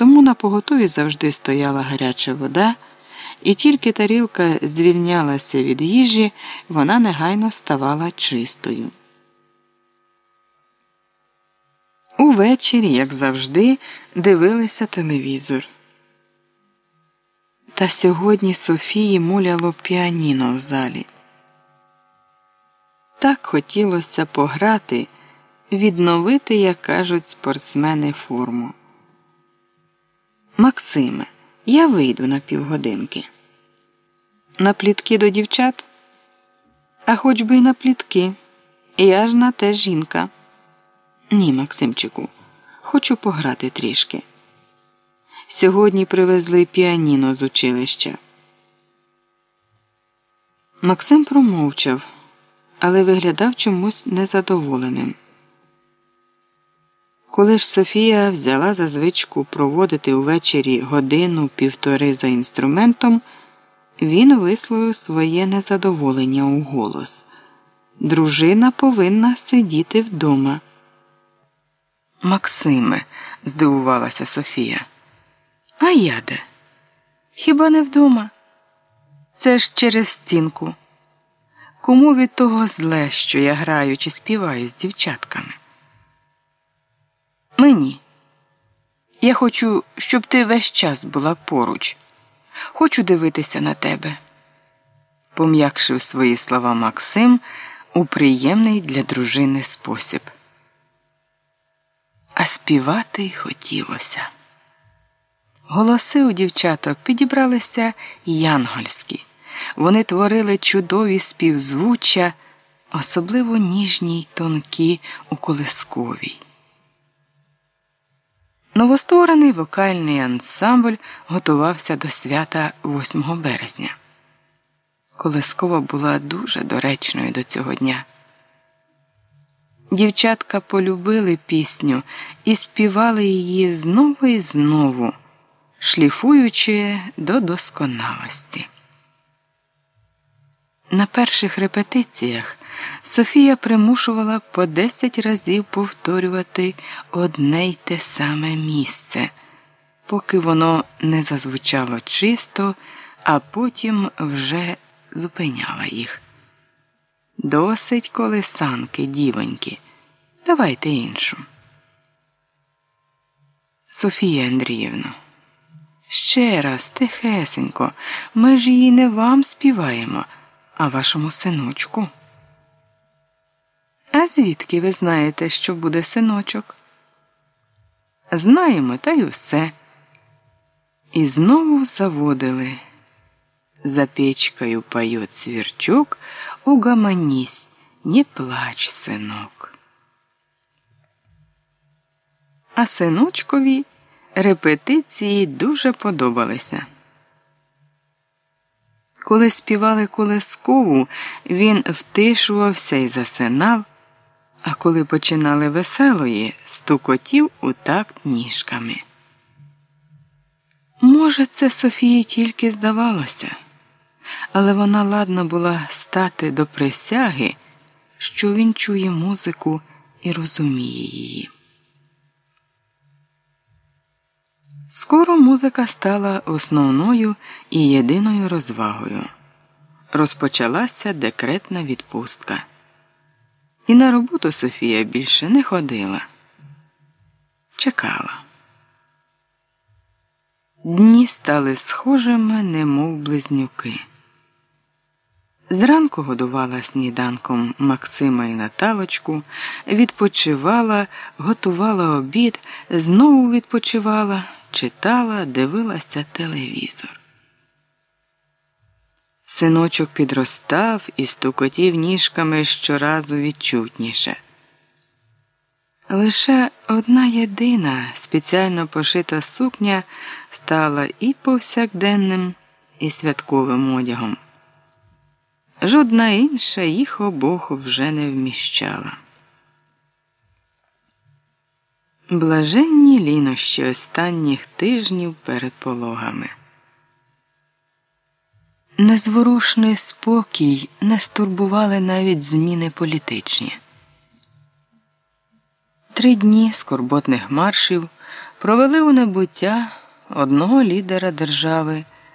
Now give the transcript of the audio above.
тому на поготові завжди стояла гаряча вода, і тільки тарілка звільнялася від їжі, вона негайно ставала чистою. Увечері, як завжди, дивилися телевізор. Та сьогодні Софії муляло піаніно в залі. Так хотілося пограти, відновити, як кажуть спортсмени, форму. Максиме, я вийду на півгодинки. На плітки до дівчат? А хоч би й на плітки. Я ж на те жінка. Ні, Максимчику, хочу пограти трішки. Сьогодні привезли піаніно з училища. Максим промовчав, але виглядав чомусь незадоволеним. Коли ж Софія взяла за звичку проводити увечері годину півтори за інструментом, він висловив своє незадоволення у голос. Дружина повинна сидіти вдома. Максиме, здивувалася Софія. А я де? Хіба не вдома? Це ж через стінку. Кому від того зле, що я граю чи співаю з дівчатками? Мені. Я хочу, щоб ти весь час була поруч. Хочу дивитися на тебе. Пом'якшив свої слова Максим у приємний для дружини спосіб. А співати хотілося. Голоси у дівчаток підібралися янгольські. Вони творили чудові співзвуччя, особливо ніжні й тонкі у колисковій. Новостворений вокальний ансамбль готувався до свята 8 березня. Колескова була дуже доречною до цього дня. Дівчатка полюбили пісню і співали її знову і знову, шліфуючи до досконалості. На перших репетиціях Софія примушувала по десять разів повторювати одне й те саме місце, поки воно не зазвучало чисто, а потім вже зупиняла їх. Досить колесанки, дівоньки, давайте іншу. Софія Андріївна, ще раз тихесенько, ми ж її не вам співаємо, а вашому синочку. А звідки ви знаєте, що буде синочок? Знаємо, та й усе. І знову заводили. За печкою поет сверчок, угомонись, не плач, синок. А синочкові репетиції дуже подобалися. Коли співали колескову, він втишувався і засинав а коли починали веселої, стукотів у такт ніжками. Може, це Софії тільки здавалося, але вона ладна була стати до присяги, що він чує музику і розуміє її. Скоро музика стала основною і єдиною розвагою. Розпочалася декретна відпустка. І на роботу Софія більше не ходила, чекала. Дні стали схожими, немов близнюки. Зранку годувала сніданком Максима і Наталочку, відпочивала, готувала обід, знову відпочивала, читала, дивилася телевізор. Синочок підростав і стукотів ніжками щоразу відчутніше. Лише одна єдина спеціально пошита сукня стала і повсякденним, і святковим одягом. Жодна інша їх обох вже не вміщала. Блаженні лінощі останніх тижнів перед пологами. Незворушний спокій не стурбували навіть зміни політичні. Три дні скорботних маршів провели у небуття одного лідера держави.